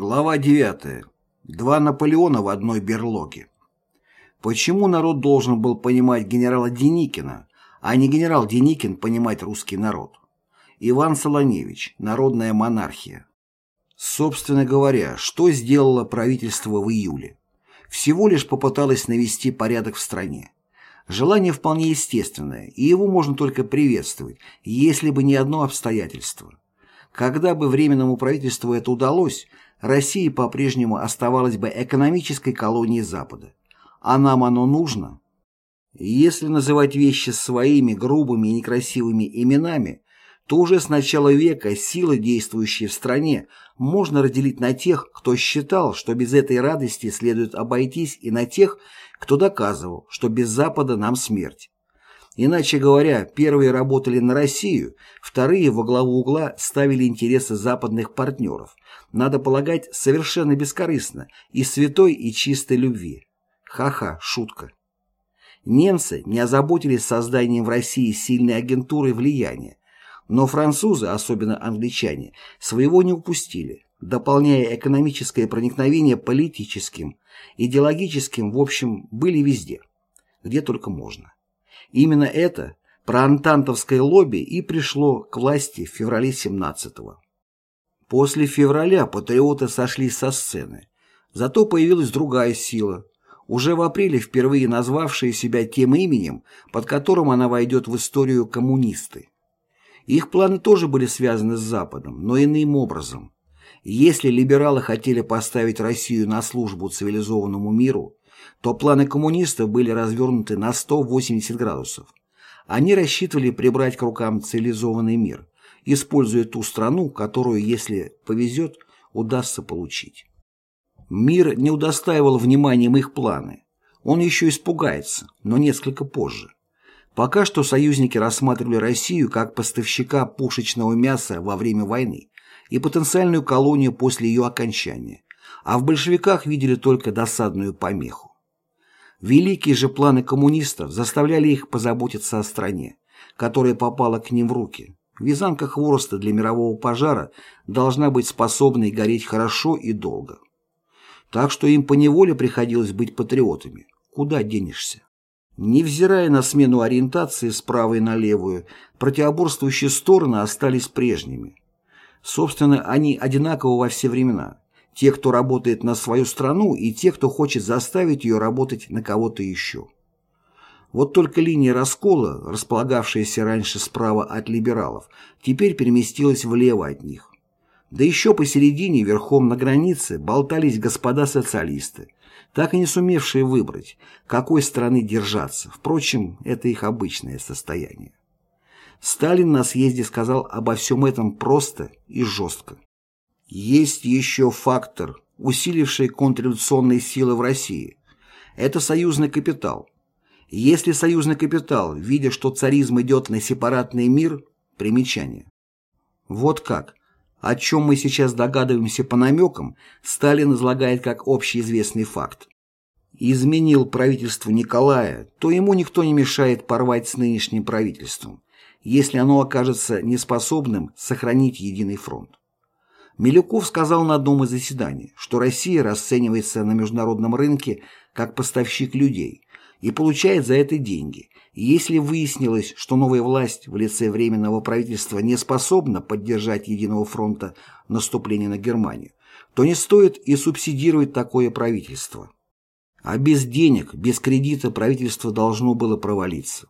Глава 9. Два Наполеона в одной берлоге. Почему народ должен был понимать генерала Деникина, а не генерал Деникин понимать русский народ? Иван Солоневич. Народная монархия. Собственно говоря, что сделало правительство в июле? Всего лишь попыталось навести порядок в стране. Желание вполне естественное, и его можно только приветствовать, если бы не одно обстоятельство. Когда бы Временному правительству это удалось, Россия по-прежнему оставалась бы экономической колонией Запада. А нам оно нужно? Если называть вещи своими грубыми и некрасивыми именами, то уже с начала века силы, действующие в стране, можно разделить на тех, кто считал, что без этой радости следует обойтись, и на тех, кто доказывал, что без Запада нам смерть. Иначе говоря, первые работали на Россию, вторые во главу угла ставили интересы западных партнеров, надо полагать, совершенно бескорыстно, и святой и чистой любви. Ха-ха, шутка. Немцы не озаботились созданием в России сильной агентуры влияния, но французы, особенно англичане, своего не упустили, дополняя экономическое проникновение политическим, идеологическим, в общем, были везде, где только можно. Именно это проантантовское лобби и пришло к власти в феврале 17-го. После февраля патриоты сошли со сцены. Зато появилась другая сила, уже в апреле впервые назвавшая себя тем именем, под которым она войдет в историю коммунисты. Их планы тоже были связаны с Западом, но иным образом. Если либералы хотели поставить Россию на службу цивилизованному миру, то планы коммунистов были развернуты на 180 градусов. Они рассчитывали прибрать к рукам цивилизованный мир, используя ту страну, которую, если повезет, удастся получить. Мир не удостаивал вниманием их планы. Он еще испугается, но несколько позже. Пока что союзники рассматривали Россию как поставщика пушечного мяса во время войны и потенциальную колонию после ее окончания, а в большевиках видели только досадную помеху. Великие же планы коммунистов заставляли их позаботиться о стране, которая попала к ним в руки. Вязанка хвороста для мирового пожара должна быть способной гореть хорошо и долго. Так что им поневоле приходилось быть патриотами. Куда денешься? Невзирая на смену ориентации с правой на левую, противоборствующие стороны остались прежними. Собственно, они одинаковы во все времена те, кто работает на свою страну, и те, кто хочет заставить ее работать на кого-то еще. Вот только линия раскола, располагавшаяся раньше справа от либералов, теперь переместилась влево от них. Да еще посередине, верхом на границе, болтались господа социалисты, так и не сумевшие выбрать, какой стороны держаться. Впрочем, это их обычное состояние. Сталин на съезде сказал обо всем этом просто и жестко. Есть еще фактор, усиливший контрреволюционные силы в России. Это союзный капитал. Если союзный капитал, видя, что царизм идет на сепаратный мир, примечание. Вот как. О чем мы сейчас догадываемся по намекам, Сталин излагает как общеизвестный факт. Изменил правительство Николая, то ему никто не мешает порвать с нынешним правительством, если оно окажется неспособным сохранить единый фронт. Милюков сказал на одном из заседаний, что Россия расценивается на международном рынке как поставщик людей и получает за это деньги. И если выяснилось, что новая власть в лице Временного правительства не способна поддержать единого фронта наступления на Германию, то не стоит и субсидировать такое правительство. А без денег, без кредита правительство должно было провалиться.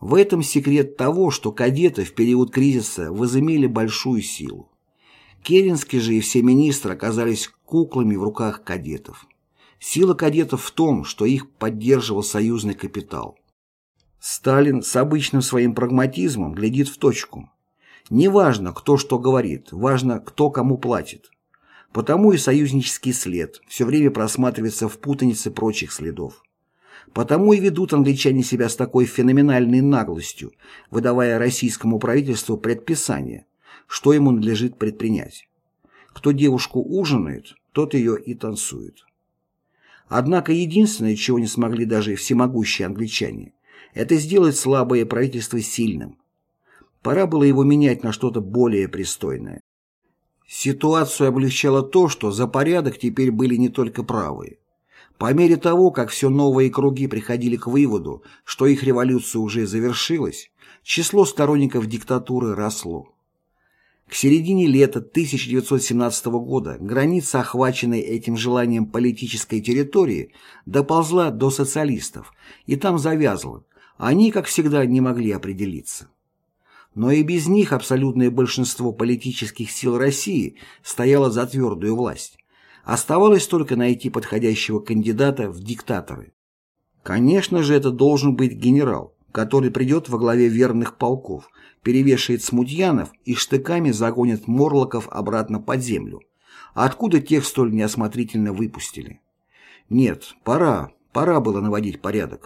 В этом секрет того, что кадеты в период кризиса возымели большую силу. Керенский же и все министры оказались куклами в руках кадетов. Сила кадетов в том, что их поддерживал союзный капитал. Сталин с обычным своим прагматизмом глядит в точку. Не важно, кто что говорит, важно, кто кому платит. Потому и союзнический след все время просматривается в путанице прочих следов. Потому и ведут англичане себя с такой феноменальной наглостью, выдавая российскому правительству предписания, что ему надлежит предпринять. Кто девушку ужинает, тот ее и танцует. Однако единственное, чего не смогли даже всемогущие англичане, это сделать слабое правительство сильным. Пора было его менять на что-то более пристойное. Ситуацию облегчало то, что за порядок теперь были не только правые. По мере того, как все новые круги приходили к выводу, что их революция уже завершилась, число сторонников диктатуры росло. К середине лета 1917 года граница, охваченной этим желанием политической территории, доползла до социалистов, и там завязла. Они, как всегда, не могли определиться. Но и без них абсолютное большинство политических сил России стояло за твердую власть. Оставалось только найти подходящего кандидата в диктаторы. Конечно же, это должен быть генерал, который придет во главе верных полков, перевешает смутьянов и штыками загонит морлоков обратно под землю. Откуда тех столь неосмотрительно выпустили? Нет, пора, пора было наводить порядок.